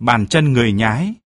bàn chân người nhái,